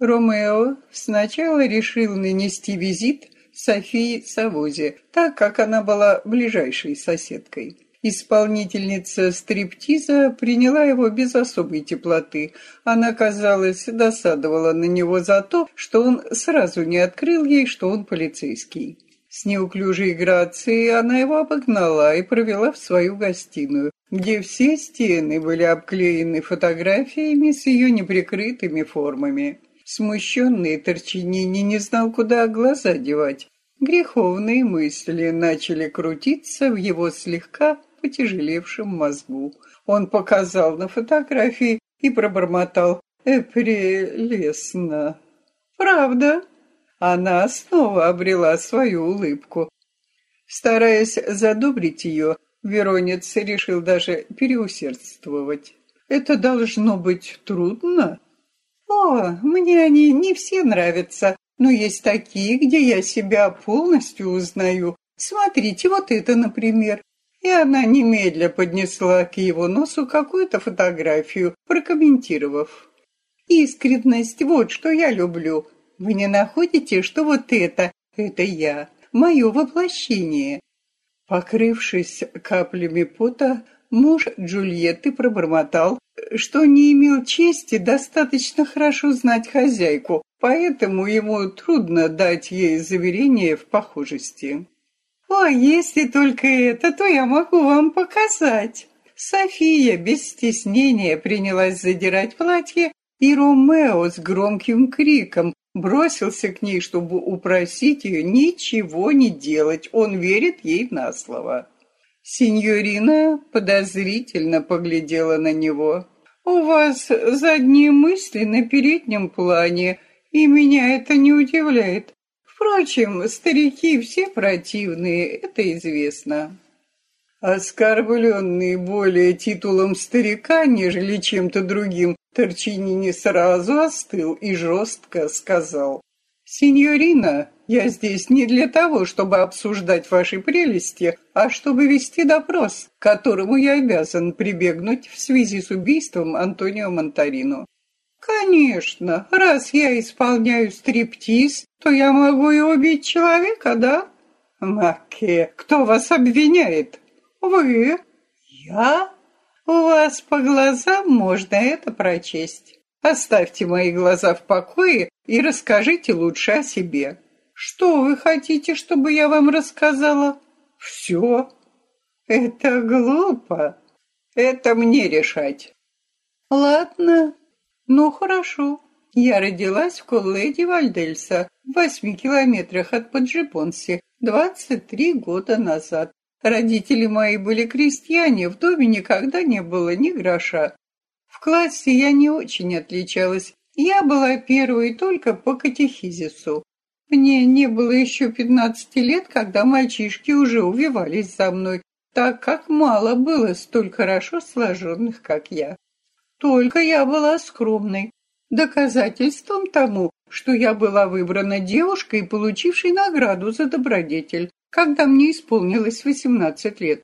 Ромео сначала решил нанести визит Софии Савозе, так как она была ближайшей соседкой. Исполнительница стриптиза приняла его без особой теплоты. Она, казалось, досадовала на него за то, что он сразу не открыл ей, что он полицейский. С неуклюжей грацией она его обогнала и провела в свою гостиную, где все стены были обклеены фотографиями с ее неприкрытыми формами. Смущенный Торчинини не знал, куда глаза девать. Греховные мысли начали крутиться в его слегка потяжелевшем мозгу. Он показал на фотографии и пробормотал «Э, прелестно». «Правда?» Она снова обрела свою улыбку. Стараясь задобрить ее, Веронец решил даже переусердствовать. «Это должно быть трудно?» «О, мне они не все нравятся, но есть такие, где я себя полностью узнаю. Смотрите, вот это, например. И она немедля поднесла к его носу какую-то фотографию, прокомментировав. «Искренность, вот что я люблю. Вы не находите, что вот это, это я, мое воплощение?» Покрывшись каплями пота, муж Джульетты пробормотал, что не имел чести достаточно хорошо знать хозяйку, поэтому ему трудно дать ей заверение в похожести. «О, если только это, то я могу вам показать». София без стеснения принялась задирать платье, и Ромео с громким криком бросился к ней, чтобы упросить ее ничего не делать. Он верит ей на слово. Синьорина подозрительно поглядела на него. «У вас задние мысли на переднем плане, и меня это не удивляет. Впрочем, старики все противные, это известно. Оскорбленный более титулом старика, нежели чем-то другим, Торчини не сразу остыл и жестко сказал. «Синьорина, я здесь не для того, чтобы обсуждать ваши прелести, а чтобы вести допрос, которому я обязан прибегнуть в связи с убийством Антонио Монтарино. Конечно, раз я исполняю стриптиз, то я могу и убить человека, да? Маке, кто вас обвиняет? Вы? Я? У вас по глазам можно это прочесть. Оставьте мои глаза в покое и расскажите лучше о себе. Что вы хотите, чтобы я вам рассказала? Все. Это глупо. Это мне решать. Ладно, ну, хорошо. Я родилась в колледе Вальдельса, в восьми километрах от двадцать три года назад. Родители мои были крестьяне, в доме никогда не было ни гроша. В классе я не очень отличалась. Я была первой только по катехизису. Мне не было еще пятнадцати лет, когда мальчишки уже увивались за мной, так как мало было столь хорошо сложенных, как я. Только я была скромной. Доказательством тому, что я была выбрана девушкой, получившей награду за добродетель, когда мне исполнилось восемнадцать лет.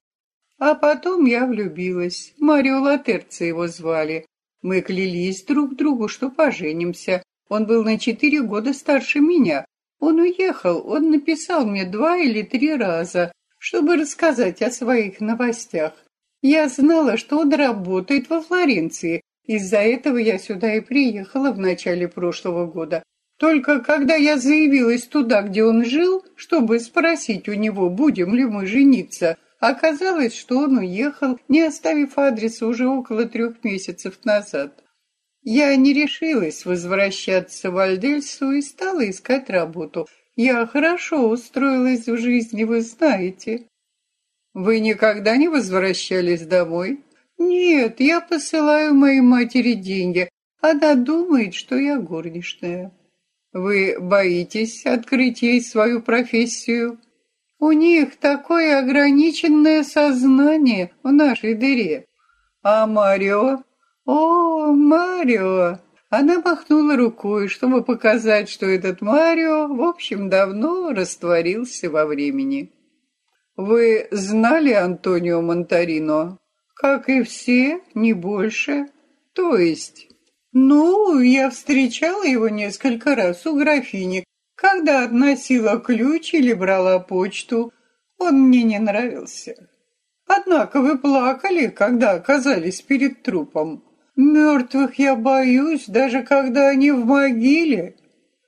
А потом я влюбилась. Марио Латерци его звали. Мы клялись друг другу, что поженимся. Он был на четыре года старше меня. Он уехал, он написал мне два или три раза, чтобы рассказать о своих новостях. Я знала, что он работает во Флоренции, из-за этого я сюда и приехала в начале прошлого года. Только когда я заявилась туда, где он жил, чтобы спросить у него, будем ли мы жениться, оказалось, что он уехал, не оставив адреса уже около трех месяцев назад. Я не решилась возвращаться в Альдельсу и стала искать работу. Я хорошо устроилась в жизни, вы знаете. Вы никогда не возвращались домой? «Нет, я посылаю моей матери деньги. Она думает, что я горничная». «Вы боитесь открыть ей свою профессию?» «У них такое ограниченное сознание в нашей дыре». «А Марио?» «О, Марио!» Она махнула рукой, чтобы показать, что этот Марио, в общем, давно растворился во времени. «Вы знали Антонио Монтарино?» Как и все, не больше. То есть, Ну, я встречала его несколько раз у графини, когда относила ключ или брала почту. Он мне не нравился. Однако вы плакали, когда оказались перед трупом. Мертвых я боюсь, даже когда они в могиле.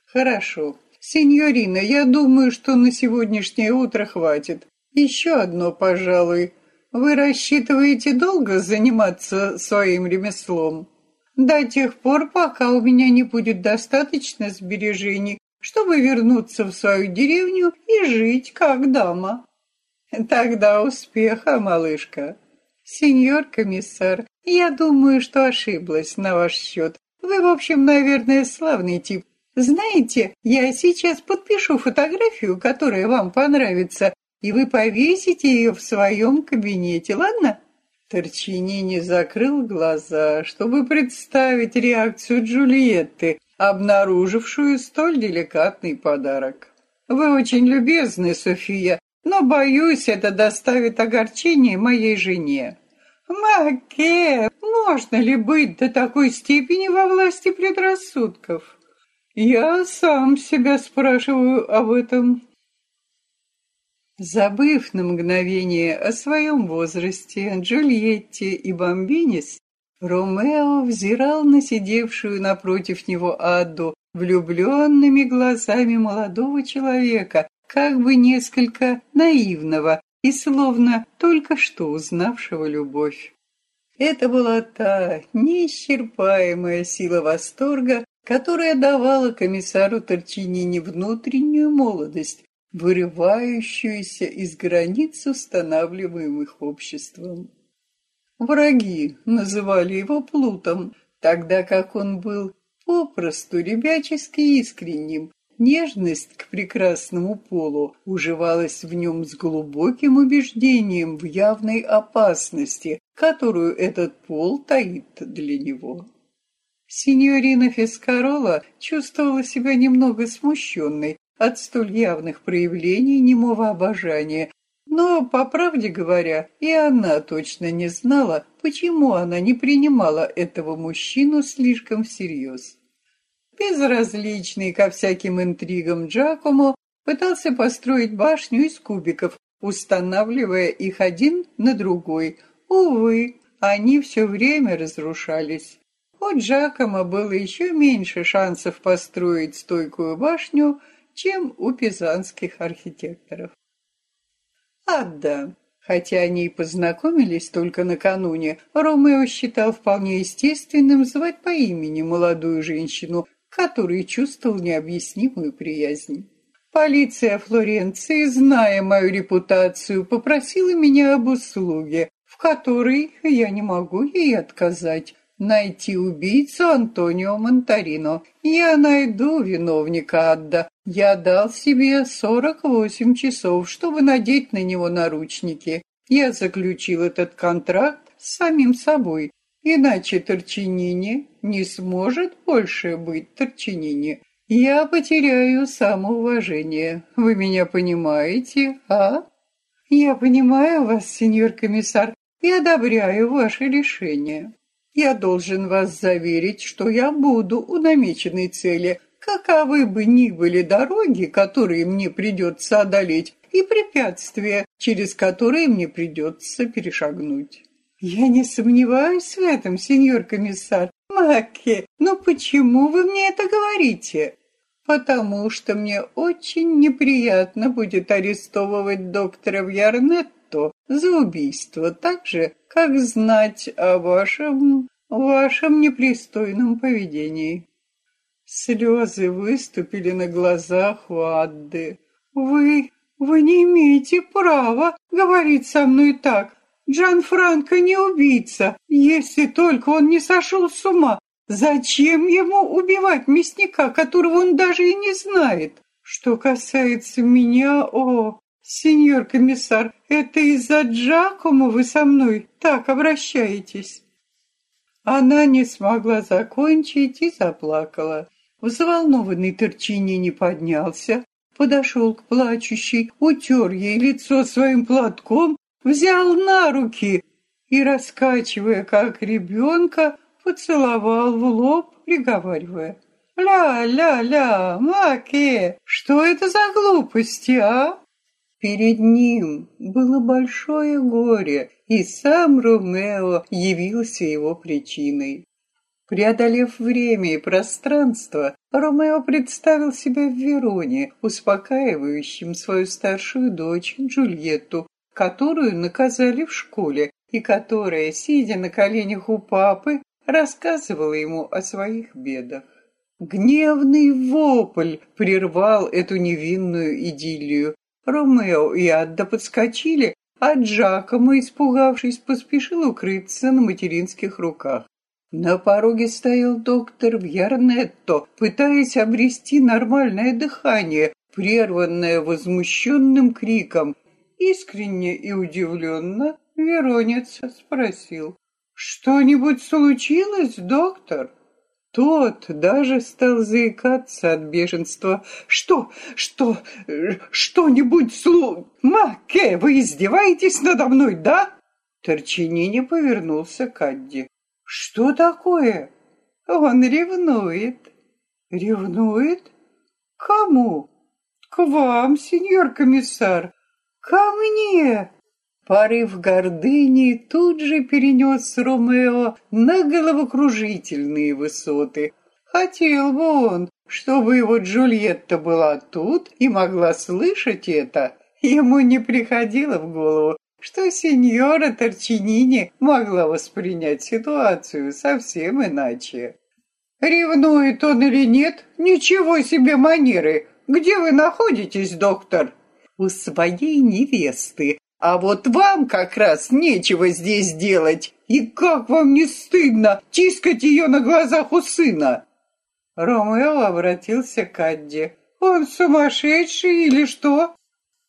Хорошо. Сеньорина, я думаю, что на сегодняшнее утро хватит. Еще одно, пожалуй. Вы рассчитываете долго заниматься своим ремеслом? До тех пор, пока у меня не будет достаточно сбережений, чтобы вернуться в свою деревню и жить как дама. Тогда успеха, малышка. Сеньор комиссар, я думаю, что ошиблась на ваш счет. Вы, в общем, наверное, славный тип. Знаете, я сейчас подпишу фотографию, которая вам понравится, и вы повесите ее в своем кабинете, ладно? Торчини не закрыл глаза, чтобы представить реакцию Джульетты, обнаружившую столь деликатный подарок. «Вы очень любезны, София, но, боюсь, это доставит огорчение моей жене». «Маке, можно ли быть до такой степени во власти предрассудков?» «Я сам себя спрашиваю об этом», Забыв на мгновение о своем возрасте, Джульетте и Бомбинис, Ромео взирал на сидевшую напротив него Адду влюбленными глазами молодого человека, как бы несколько наивного и словно только что узнавшего любовь. Это была та неисчерпаемая сила восторга, которая давала комиссару Торчинини внутреннюю молодость, вырывающуюся из границ, устанавливаемых обществом. Враги называли его Плутом, тогда как он был попросту ребячески искренним. Нежность к прекрасному полу уживалась в нем с глубоким убеждением в явной опасности, которую этот пол таит для него. Синьорина Фискарола чувствовала себя немного смущенной от столь явных проявлений немого обожания, но, по правде говоря, и она точно не знала, почему она не принимала этого мужчину слишком всерьез. Безразличный ко всяким интригам Джакомо пытался построить башню из кубиков, устанавливая их один на другой. Увы, они все время разрушались. У Джакомо было еще меньше шансов построить стойкую башню, чем у пизанских архитекторов. Адда. Хотя они и познакомились только накануне, Ромео считал вполне естественным звать по имени молодую женщину, которой чувствовал необъяснимую приязнь. Полиция Флоренции, зная мою репутацию, попросила меня об услуге, в которой я не могу ей отказать, найти убийцу Антонио Монтарино. Я найду виновника Адда. Я дал себе 48 часов, чтобы надеть на него наручники. Я заключил этот контракт с самим собой. Иначе Торчинини не сможет больше быть Торчинини. Я потеряю самоуважение. Вы меня понимаете, а? Я понимаю вас, сеньор комиссар, и одобряю ваше решение. Я должен вас заверить, что я буду у намеченной цели, каковы бы ни были дороги, которые мне придется одолеть, и препятствия, через которые мне придется перешагнуть. Я не сомневаюсь в этом, сеньор комиссар. Маки, но почему вы мне это говорите? Потому что мне очень неприятно будет арестовывать доктора Вьярнетто за убийство, так же, как знать о вашем... вашем непристойном поведении». Слезы выступили на глазах у Адды. «Вы... вы не имеете права говорить со мной так. Джан Франко не убийца, если только он не сошел с ума. Зачем ему убивать мясника, которого он даже и не знает? Что касается меня, о, «Сеньор комиссар, это из-за Джакомо вы со мной так обращаетесь?» Она не смогла закончить и заплакала. Взволнованный Торчини не поднялся, подошел к плачущей, утер ей лицо своим платком, взял на руки и, раскачивая как ребенка, поцеловал в лоб, приговаривая. «Ля-ля-ля, Маке, что это за глупости, а?» Перед ним было большое горе, и сам Ромео явился его причиной. Преодолев время и пространство, Ромео представил себя в Вероне, успокаивающим свою старшую дочь Джульетту, которую наказали в школе, и которая, сидя на коленях у папы, рассказывала ему о своих бедах. Гневный вопль прервал эту невинную идиллию. Ромео и Адда подскочили, а Джакомо, испугавшись, поспешил укрыться на материнских руках. На пороге стоял доктор Вьярнетто, пытаясь обрести нормальное дыхание, прерванное возмущенным криком. Искренне и удивленно Веронец спросил. «Что-нибудь случилось, доктор?» Тот даже стал заикаться от бешенства. «Что? Что? Что-нибудь слу... Маке, вы издеваетесь надо мной, да?» Торчинини повернулся к Адди. Что такое? Он ревнует. Ревнует? Кому? К вам, сеньор комиссар. Ко мне. Порыв гордыни тут же перенес Ромео на головокружительные высоты. Хотел бы он, чтобы его Джульетта была тут и могла слышать это. Ему не приходило в голову, что сеньора Торчинини могла воспринять ситуацию совсем иначе. «Ревнует он или нет? Ничего себе манеры! Где вы находитесь, доктор?» «У своей невесты. А вот вам как раз нечего здесь делать. И как вам не стыдно тискать ее на глазах у сына?» Ромео обратился к Адде. «Он сумасшедший или что?»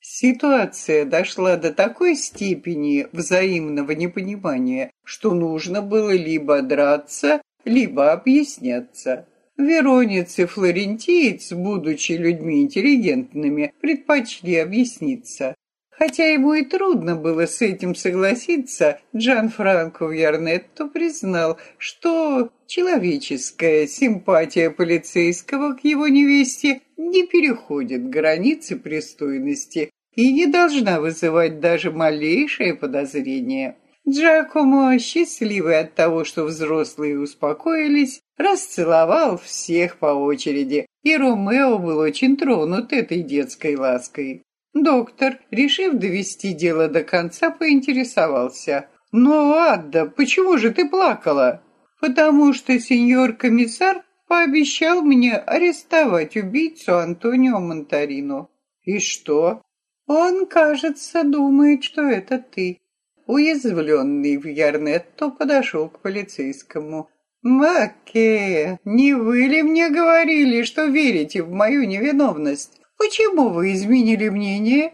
Ситуация дошла до такой степени взаимного непонимания, что нужно было либо драться, либо объясняться. Веронец и флорентиец, будучи людьми интеллигентными, предпочли объясниться. Хотя ему и трудно было с этим согласиться, Джан Франко Вьярнетто признал, что человеческая симпатия полицейского к его невесте не переходит границы пристойности и не должна вызывать даже малейшее подозрение. Джакомо, счастливый от того, что взрослые успокоились, расцеловал всех по очереди, и Ромео был очень тронут этой детской лаской. Доктор, решив довести дело до конца, поинтересовался. «Но, Адда, почему же ты плакала?» «Потому что сеньор-комиссар пообещал мне арестовать убийцу Антонио Монтарино». «И что?» «Он, кажется, думает, что это ты». Уязвленный в Ярнетто подошел к полицейскому. «Маке, не вы ли мне говорили, что верите в мою невиновность?» «Почему вы изменили мнение?»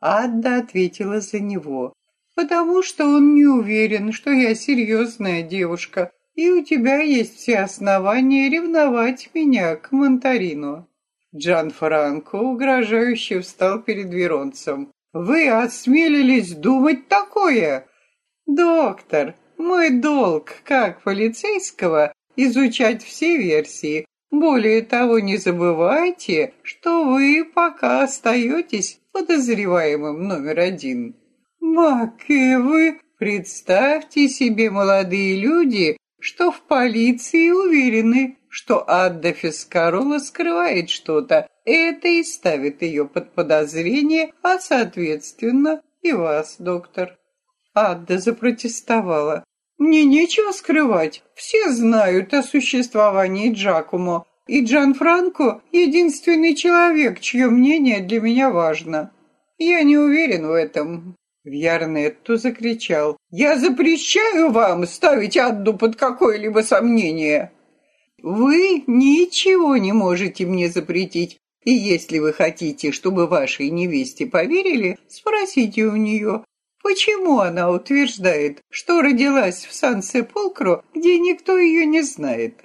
Ада ответила за него. «Потому что он не уверен, что я серьезная девушка, и у тебя есть все основания ревновать меня к Монтарину». Джан Франко угрожающе встал перед Веронцем. «Вы осмелились думать такое?» «Доктор, мой долг как полицейского изучать все версии, более того, не забывайте, что вы пока остаетесь подозреваемым номер один. Маки, вы представьте себе, молодые люди, что в полиции уверены, что Адда Фискарола скрывает что-то. Это и ставит ее под подозрение, а, соответственно, и вас, доктор. Адда запротестовала. Мне нечего скрывать. Все знают о существовании Джакумо, и Джан Франко — единственный человек, чье мнение для меня важно. Я не уверен в этом. Вьярнетто закричал. «Я запрещаю вам ставить Адду под какое-либо сомнение!» «Вы ничего не можете мне запретить, и если вы хотите, чтобы вашей невесте поверили, спросите у нее, Почему она утверждает, что родилась в Сан-Сепулкро, где никто ее не знает?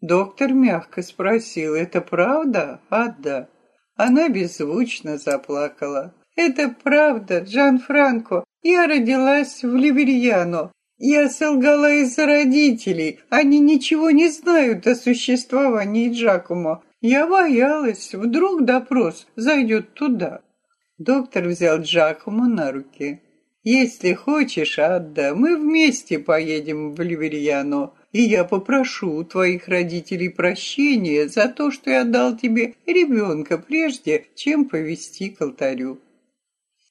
Доктор мягко спросил, это правда, Ада? Она беззвучно заплакала. Это правда, Джан Франко. Я родилась в Ливерьяно. Я солгала из-за родителей. Они ничего не знают о существовании Джакомо. Я боялась, вдруг допрос зайдет туда. Доктор взял Джакомо на руки. «Если хочешь, Адда, мы вместе поедем в Ливерьяно, и я попрошу у твоих родителей прощения за то, что я дал тебе ребенка прежде, чем повести к алтарю».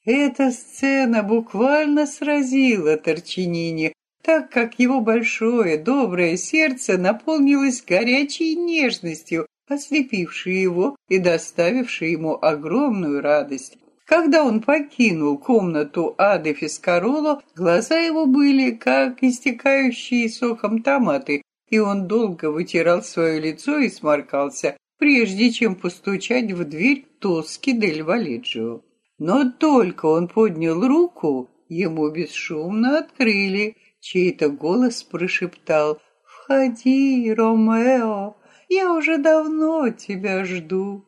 Эта сцена буквально сразила Торчинини, так как его большое доброе сердце наполнилось горячей нежностью, ослепившей его и доставившей ему огромную радость. Когда он покинул комнату Ады Фискароло, глаза его были как истекающие соком томаты, и он долго вытирал свое лицо и сморкался, прежде чем постучать в дверь Тоски дель Валеджио. Но только он поднял руку, ему бесшумно открыли, Чей-то голос прошептал «Входи, Ромео, я уже давно тебя жду».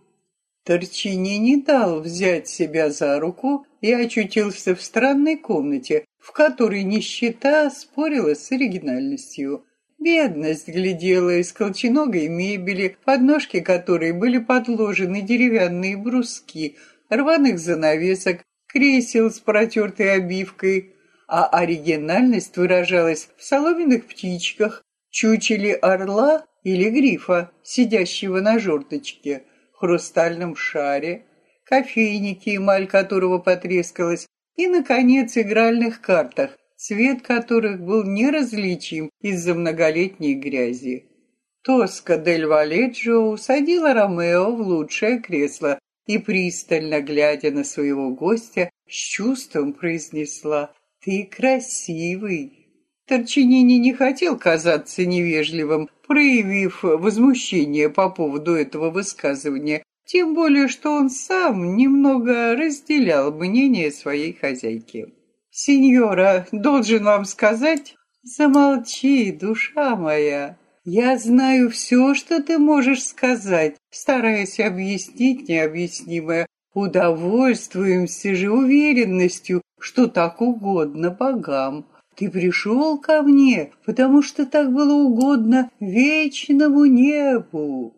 Торчини не дал взять себя за руку и очутился в странной комнате, в которой нищета спорила с оригинальностью. Бедность глядела из колченогой мебели, подножки которой были подложены деревянные бруски, рваных занавесок, кресел с протертой обивкой, а оригинальность выражалась в соломенных птичках, чучеле орла или грифа, сидящего на жердочке, хрустальном шаре, кофейнике, эмаль которого потрескалась, и, наконец, игральных картах, цвет которых был неразличим из-за многолетней грязи. Тоска дель Валеджио усадила Ромео в лучшее кресло и, пристально глядя на своего гостя, с чувством произнесла «Ты красивый!» Торчинини не хотел казаться невежливым, проявив возмущение по поводу этого высказывания, тем более, что он сам немного разделял мнение своей хозяйки. «Сеньора, должен вам сказать...» «Замолчи, душа моя!» «Я знаю все, что ты можешь сказать, стараясь объяснить необъяснимое. Удовольствуемся же уверенностью, что так угодно богам. Ты пришел ко мне, потому что так было угодно вечному небу.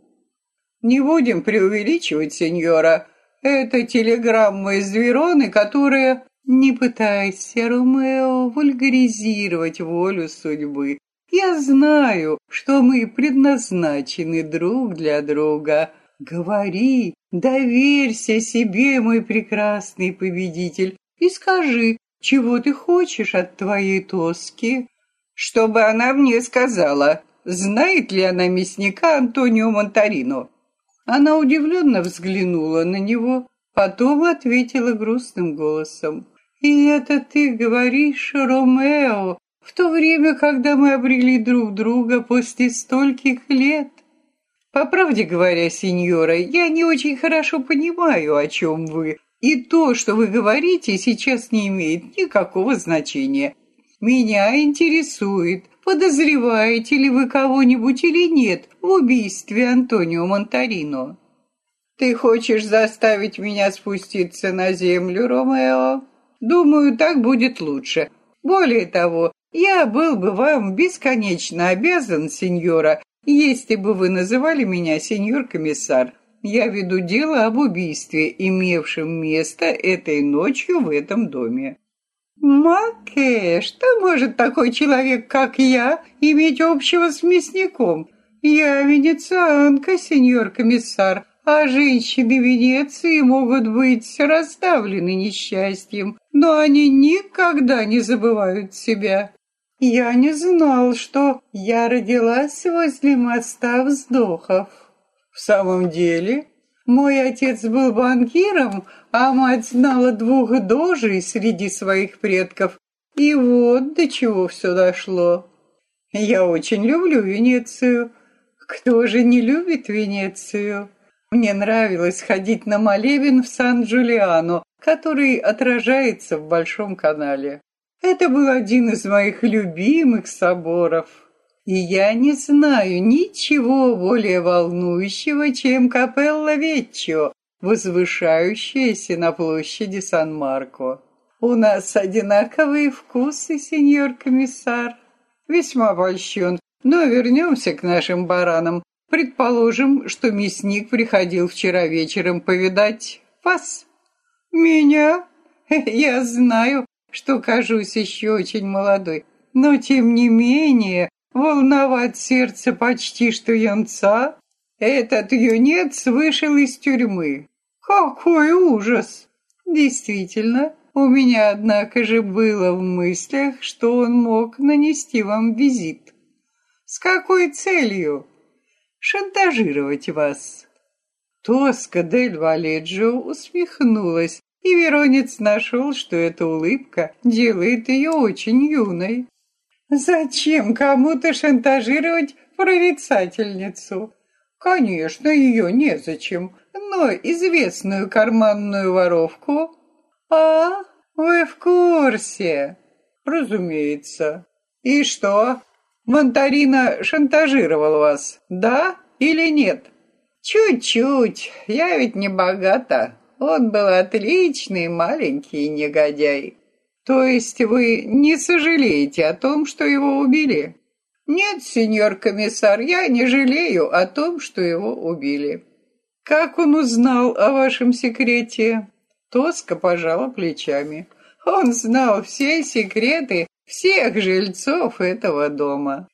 Не будем преувеличивать, сеньора. Это телеграмма из Вероны, которая... Не пытайся, Ромео, вульгаризировать волю судьбы. Я знаю, что мы предназначены друг для друга. Говори, доверься себе, мой прекрасный победитель и скажи, чего ты хочешь от твоей тоски?» «Чтобы она мне сказала, знает ли она мясника Антонио Монтарино?» Она удивленно взглянула на него, потом ответила грустным голосом. «И это ты говоришь, Ромео, в то время, когда мы обрели друг друга после стольких лет?» «По правде говоря, сеньора, я не очень хорошо понимаю, о чем вы, и то, что вы говорите, сейчас не имеет никакого значения. Меня интересует, подозреваете ли вы кого-нибудь или нет в убийстве Антонио Монтарино. Ты хочешь заставить меня спуститься на землю, Ромео? Думаю, так будет лучше. Более того, я был бы вам бесконечно обязан, сеньора, если бы вы называли меня сеньор-комиссар. Я веду дело об убийстве, имевшем место этой ночью в этом доме. Маке, что может такой человек, как я, иметь общего с мясником? Я венецианка, сеньор комиссар, а женщины Венеции могут быть расставлены несчастьем, но они никогда не забывают себя. Я не знал, что я родилась возле моста вздохов. В самом деле, мой отец был банкиром, а мать знала двух дожей среди своих предков. И вот до чего все дошло. Я очень люблю Венецию. Кто же не любит Венецию? Мне нравилось ходить на молебен в Сан-Джулиано, который отражается в Большом канале. Это был один из моих любимых соборов. И я не знаю ничего более волнующего, чем капелла Веччо, возвышающаяся на площади Сан-Марко. У нас одинаковые вкусы, сеньор комиссар. Весьма польщен. Но вернемся к нашим баранам. Предположим, что мясник приходил вчера вечером повидать вас. Меня? Я знаю, что кажусь еще очень молодой. Но, тем не менее, волновать сердце почти что юнца. Этот юнец вышел из тюрьмы. Какой ужас! Действительно, у меня, однако же, было в мыслях, что он мог нанести вам визит. С какой целью? Шантажировать вас. Тоска дель Валеджо усмехнулась, и Веронец нашел, что эта улыбка делает ее очень юной. Зачем кому-то шантажировать прорицательницу? Конечно, ее незачем, но известную карманную воровку... А, вы в курсе? Разумеется. И что? Монтарина шантажировал вас, да или нет? Чуть-чуть, я ведь не богата. Он был отличный маленький негодяй. То есть вы не сожалеете о том, что его убили? Нет, сеньор комиссар, я не жалею о том, что его убили. Как он узнал о вашем секрете? Тоска пожала плечами. Он знал все секреты всех жильцов этого дома.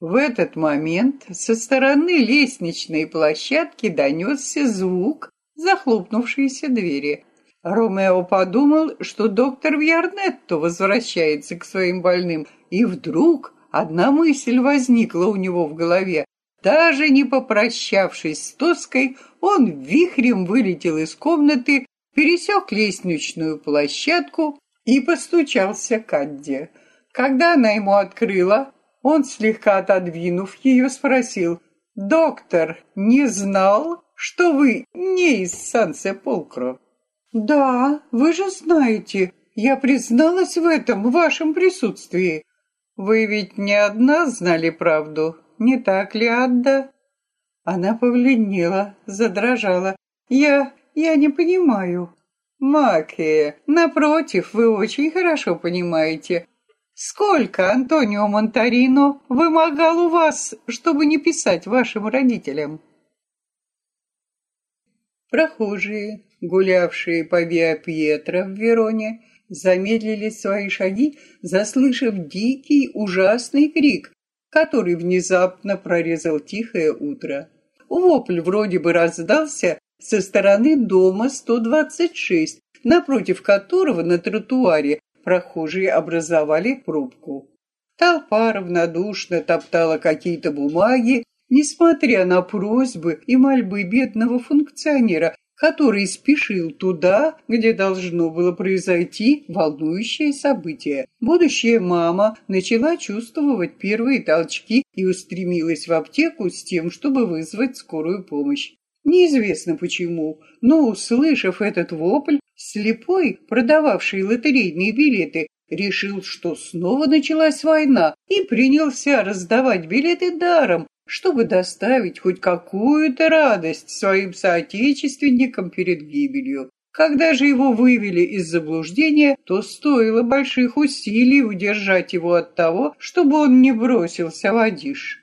В этот момент со стороны лестничной площадки донесся звук захлопнувшейся двери. Ромео подумал, что доктор Вьярнетто возвращается к своим больным, и вдруг одна мысль возникла у него в голове. Даже не попрощавшись с Тоской, он вихрем вылетел из комнаты, пересек лестничную площадку и постучался к Адде. Когда она ему открыла, он, слегка отодвинув ее, спросил, «Доктор не знал, что вы не из Сан-Сеполкро?» «Да, вы же знаете, я призналась в этом в вашем присутствии. Вы ведь не одна знали правду, не так ли, Адда?» Она побледнела, задрожала. «Я... я не понимаю». «Макия, напротив, вы очень хорошо понимаете. Сколько Антонио Монтарино вымогал у вас, чтобы не писать вашим родителям?» Прохожие, гулявшие по Виа Пьетро в Вероне, замедлили свои шаги, заслышав дикий ужасный крик, который внезапно прорезал тихое утро. Вопль вроде бы раздался со стороны дома 126, напротив которого на тротуаре прохожие образовали пробку. Толпа равнодушно топтала какие-то бумаги, несмотря на просьбы и мольбы бедного функционера, который спешил туда, где должно было произойти волнующее событие. Будущая мама начала чувствовать первые толчки и устремилась в аптеку с тем, чтобы вызвать скорую помощь. Неизвестно почему, но, услышав этот вопль, слепой, продававший лотерейные билеты, решил, что снова началась война и принялся раздавать билеты даром, чтобы доставить хоть какую-то радость своим соотечественникам перед гибелью. Когда же его вывели из заблуждения, то стоило больших усилий удержать его от того, чтобы он не бросился в Адиш.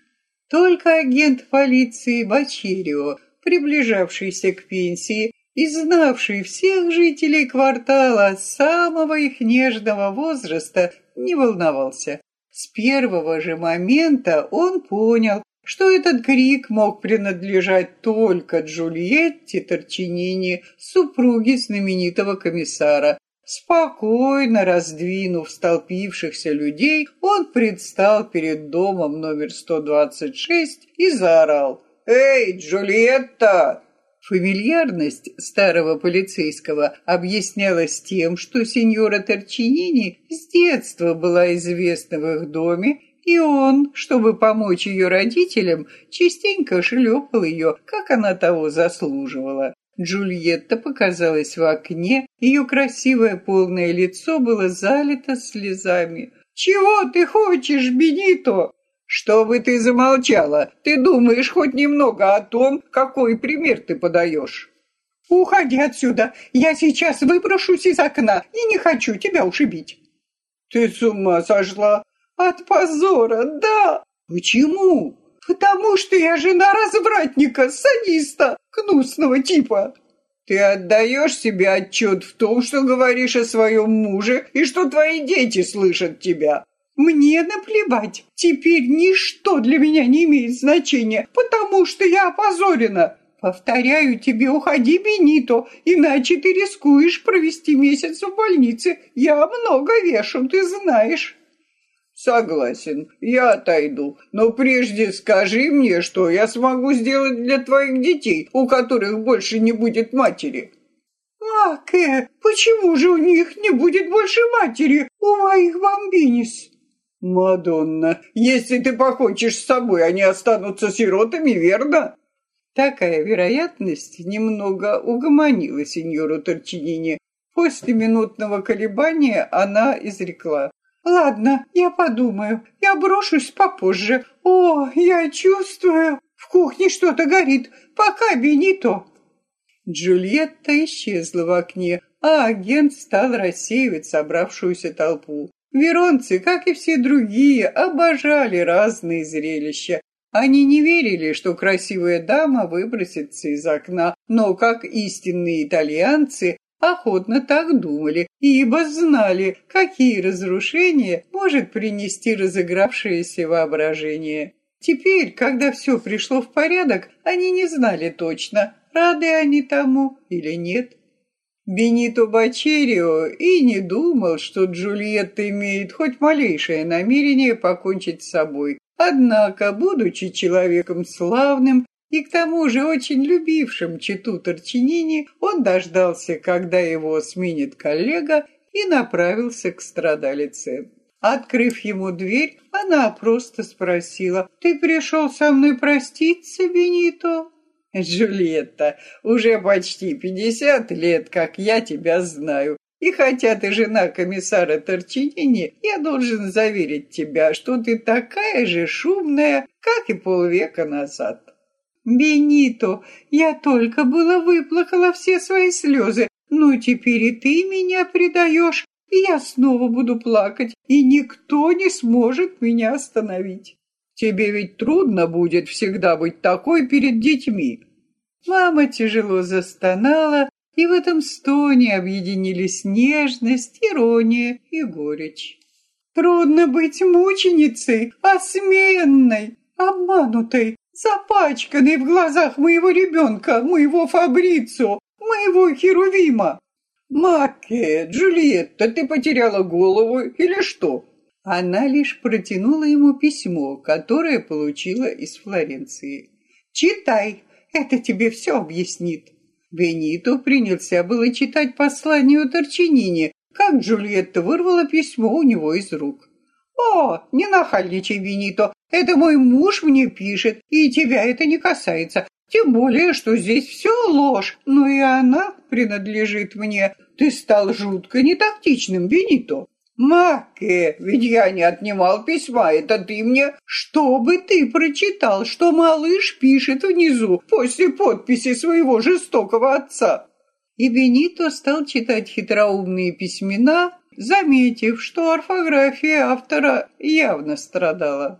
Только агент полиции Бачерио, приближавшийся к пенсии и знавший всех жителей квартала с самого их нежного возраста, не волновался. С первого же момента он понял, что этот крик мог принадлежать только Джульетте Торчинини, супруге знаменитого комиссара. Спокойно раздвинув столпившихся людей, он предстал перед домом номер 126 и заорал «Эй, Джульетта!» Фамильярность старого полицейского объяснялась тем, что сеньора Торчинини с детства была известна в их доме и он, чтобы помочь ее родителям, частенько шлепал ее, как она того заслуживала. Джульетта показалась в окне, ее красивое полное лицо было залито слезами. «Чего ты хочешь, Бенито?» «Чтобы ты замолчала. Ты думаешь хоть немного о том, какой пример ты подаешь?» Уходи отсюда. Я сейчас выброшусь из окна и не хочу тебя ушибить. Ты с ума сошла? От позора, да. Почему? Потому что я жена развратника, садиста, гнусного типа. Ты отдаешь себе отчет в том, что говоришь о своем муже и что твои дети слышат тебя. Мне наплевать. Теперь ничто для меня не имеет значения, потому что я опозорена. Повторяю тебе, уходи, Бенито, иначе ты рискуешь провести месяц в больнице. Я много вешу, ты знаешь. Согласен, я отойду. Но прежде скажи мне, что я смогу сделать для твоих детей, у которых больше не будет матери. Маке, почему же у них не будет больше матери, у моих бомбинис? Мадонна, если ты покончишь с собой, они останутся сиротами, верно? Такая вероятность немного угомонила сеньору Торчинини. После минутного колебания она изрекла. «Ладно, я подумаю. Я брошусь попозже. О, я чувствую, в кухне что-то горит. Пока, Бенито!» Джульетта исчезла в окне, а агент стал рассеивать собравшуюся толпу. Веронцы, как и все другие, обожали разные зрелища. Они не верили, что красивая дама выбросится из окна, но, как истинные итальянцы, охотно так думали, ибо знали, какие разрушения может принести разыгравшееся воображение. Теперь, когда все пришло в порядок, они не знали точно, рады они тому или нет. Бенито Бачерио и не думал, что Джульетта имеет хоть малейшее намерение покончить с собой. Однако, будучи человеком славным и к тому же очень любившим читу Торчинини, он дождался, когда его сменит коллега, и направился к страдалице. Открыв ему дверь, она просто спросила, «Ты пришел со мной проститься, Бенито?» «Джульетта, уже почти пятьдесят лет, как я тебя знаю. И хотя ты жена комиссара Торчинини, я должен заверить тебя, что ты такая же шумная, как и полвека назад». «Бенито, я только было выплакала все свои слезы, но теперь и ты меня предаешь, и я снова буду плакать, и никто не сможет меня остановить. Тебе ведь трудно будет всегда быть такой перед детьми». Мама тяжело застонала, и в этом стоне объединились нежность, ирония и горечь. Трудно быть мученицей, осмеянной, обманутой, запачканной в глазах моего ребенка, моего Фабрицо, моего Херувима. Маке, Джульетта, ты потеряла голову или что? Она лишь протянула ему письмо, которое получила из Флоренции. «Читай, это тебе все объяснит». Бенито принялся было читать послание у Торчинини, как Джульетта вырвала письмо у него из рук. «О, не нахальничай, Бенито, это мой муж мне пишет, и тебя это не касается. Тем более, что здесь все ложь, но и она принадлежит мне. Ты стал жутко нетактичным, Бенито. Маке, ведь я не отнимал письма, это ты мне, чтобы ты прочитал, что малыш пишет внизу после подписи своего жестокого отца. И Бенито стал читать хитроумные письмена, заметив, что орфография автора явно страдала.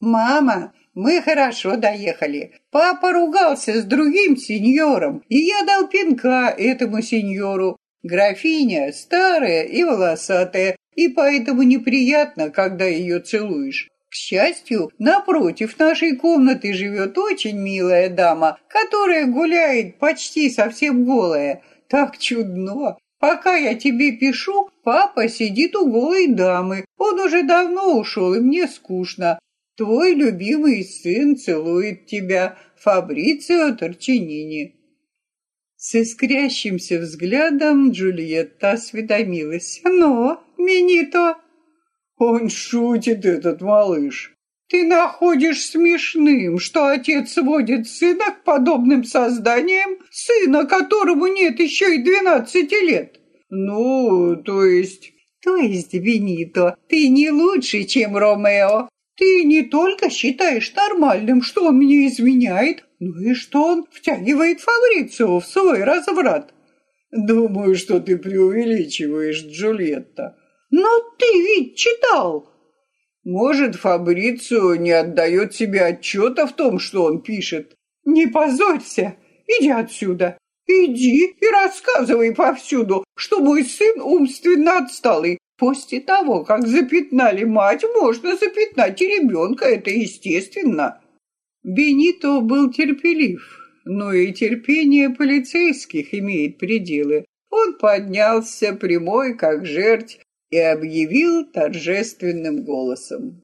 «Мама, мы хорошо доехали. Папа ругался с другим сеньором, и я дал пинка этому сеньору. Графиня старая и волосатая, и поэтому неприятно, когда ее целуешь. К счастью, напротив нашей комнаты живет очень милая дама, которая гуляет почти совсем голая. Так чудно. Пока я тебе пишу, папа сидит у голой дамы. Он уже давно ушел, и мне скучно. Твой любимый сын целует тебя, Фабрицио Торчинини. С искрящимся взглядом Джульетта осведомилась. «Но, Минито!» «Он шутит, этот малыш!» «Ты находишь смешным, что отец сводит сына к подобным созданиям, сына, которому нет еще и двенадцати лет?» «Ну, то есть...» «То есть, Бенито, ты не лучше, чем Ромео. Ты не только считаешь нормальным, что он мне изменяет, Ну и что он втягивает Фабрицио в свой разврат? Думаю, что ты преувеличиваешь, Джульетта. Но ты ведь читал. Может, Фабрицио не отдает себе отчета в том, что он пишет. Не позорься, иди отсюда. Иди и рассказывай повсюду, что мой сын умственно отсталый. После того, как запятнали мать, можно запятнать и ребенка, это естественно. Бенито был терпелив, но и терпение полицейских имеет пределы. Он поднялся прямой, как жерть, и объявил торжественным голосом.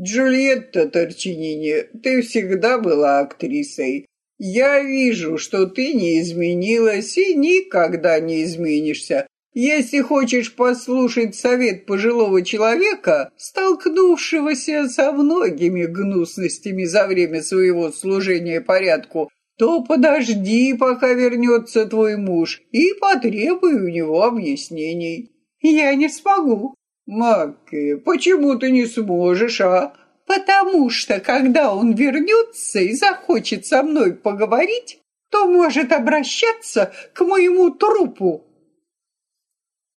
«Джульетта Торчинини, ты всегда была актрисой. Я вижу, что ты не изменилась и никогда не изменишься. Если хочешь послушать совет пожилого человека, столкнувшегося со многими гнусностями за время своего служения порядку, то подожди, пока вернется твой муж, и потребуй у него объяснений. Я не смогу. Макки, почему ты не сможешь, а? Потому что, когда он вернется и захочет со мной поговорить, то может обращаться к моему трупу.